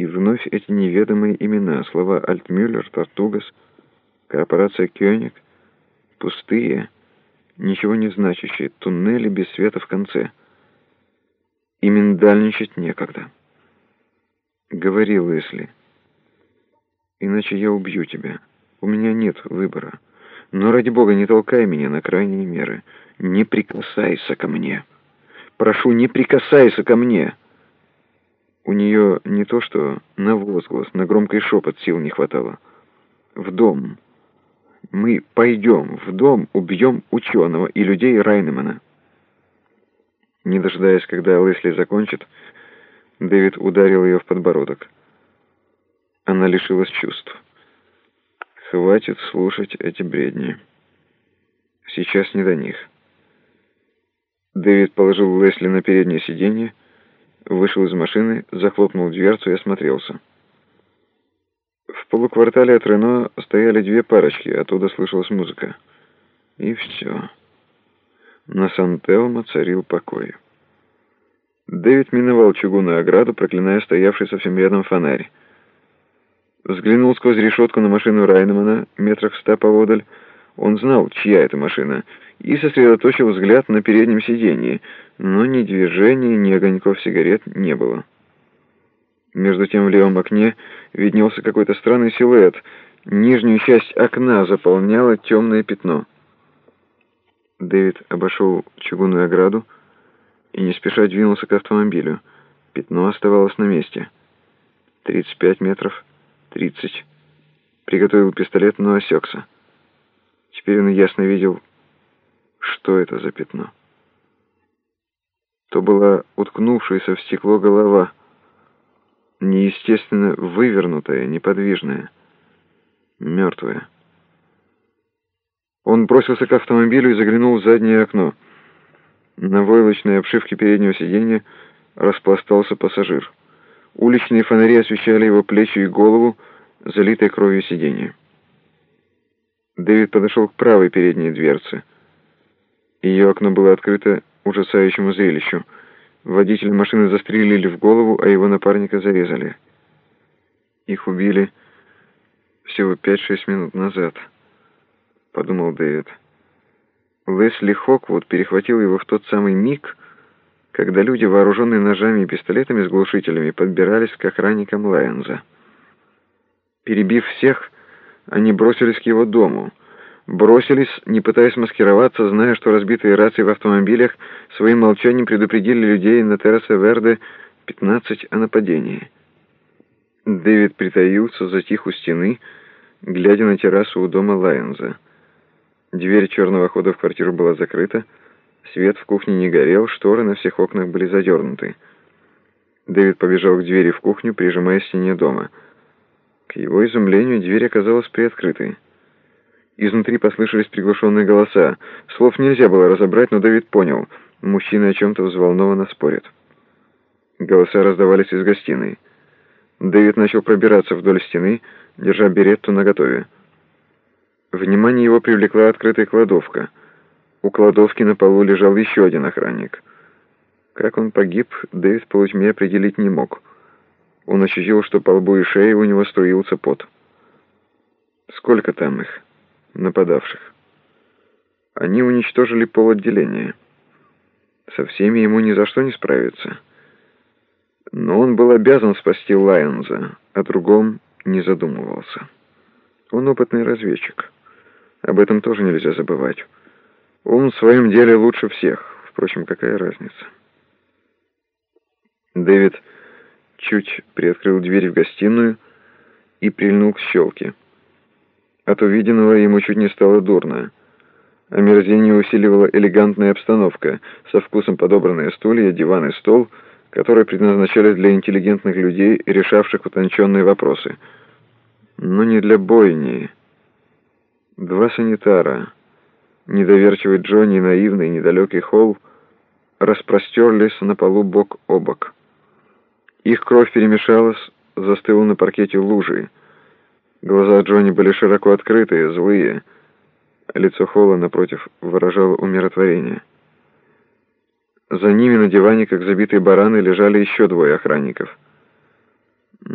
И вновь эти неведомые имена, слова Альтмюллер, Тартугас, корпорация Кёник, пустые, ничего не значащие, туннели без света в конце. И миндальничать некогда. Говорил Лесли, иначе я убью тебя. У меня нет выбора. Но ради бога не толкай меня на крайние меры. Не прикасайся ко мне. Прошу, не прикасайся ко мне. У нее не то что на возглас, на громкий шепот сил не хватало. В дом. Мы пойдем в дом, убьем ученого и людей Райнемана. Не дожидаясь, когда Лесли закончит, Дэвид ударил ее в подбородок. Она лишилась чувств. Хватит слушать эти бредни. Сейчас не до них. Дэвид положил Лесли на переднее сиденье, вышел из машины, захлопнул дверцу и осмотрелся. В полуквартале от Рено стояли две парочки, оттуда слышалась музыка. И все. На Сан-Телмо царил покой. Дэвид миновал чугунную ограду, проклиная стоявший совсем рядом фонарь. Взглянул сквозь решетку на машину Райнемана, метрах ста поодаль. Он знал, чья это машина, и сосредоточил взгляд на переднем сиденье, но ни движения, ни огоньков сигарет не было. Между тем в левом окне виднелся какой-то странный силуэт. Нижнюю часть окна заполняло темное пятно. Дэвид обошел чугунную ограду и не спеша двинулся к автомобилю. Пятно оставалось на месте. 35 метров, 30. Приготовил пистолет, но осекся. Теперь он ясно видел, что это за пятно. То была уткнувшаяся в стекло голова, неестественно вывернутая, неподвижная, мертвая. Он бросился к автомобилю и заглянул в заднее окно. На войлочной обшивке переднего сиденья распластался пассажир. Уличные фонари освещали его плечи и голову, залитой кровью сиденья. Дэвид подошел к правой передней дверце. Ее окно было открыто ужасающему зрелищу. Водителя машины застрелили в голову, а его напарника зарезали. Их убили всего 5-6 минут назад, подумал Дэвид. Лесли Хоквуд перехватил его в тот самый миг, когда люди, вооруженные ножами и пистолетами с глушителями, подбирались к охранникам Лайонза. Перебив всех, они бросились к его дому. Бросились, не пытаясь маскироваться, зная, что разбитые рации в автомобилях своим молчанием предупредили людей на террасе Верде 15 о нападении. Дэвид притаился, затих у стены, глядя на террасу у дома Лайонза. Дверь черного хода в квартиру была закрыта, свет в кухне не горел, шторы на всех окнах были задернуты. Дэвид побежал к двери в кухню, прижимая стене дома. К его изумлению дверь оказалась приоткрытой. Изнутри послышались приглушенные голоса. Слов нельзя было разобрать, но Дэвид понял. Мужчины о чем-то взволнованно спорят. Голоса раздавались из гостиной. Дэвид начал пробираться вдоль стены, держа беретту наготове. Внимание его привлекла открытая кладовка. У кладовки на полу лежал еще один охранник. Как он погиб, Дэвид по полутьме определить не мог. Он ощутил, что по лбу и шее у него струился пот. Сколько там их, нападавших? Они уничтожили пол отделения. Со всеми ему ни за что не справиться. Но он был обязан спасти Лайонза, о другом не задумывался. Он опытный разведчик. Об этом тоже нельзя забывать. Он в своем деле лучше всех. Впрочем, какая разница? Дэвид чуть приоткрыл дверь в гостиную и прильнул к щелке. От увиденного ему чуть не стало дурно. Омерзение усиливала элегантная обстановка, со вкусом подобранные стулья, диван и стол, которые предназначались для интеллигентных людей, решавших утонченные вопросы. Но не для бойни. Два санитара, недоверчивый Джонни и наивный недалекий Холл, распростерлись на полу бок о бок. Их кровь перемешалась, застыла на паркете лужей. Глаза Джонни были широко открытые, злые. Лицо Холла, напротив, выражало умиротворение. За ними на диване, как забитые бараны, лежали еще двое охранников —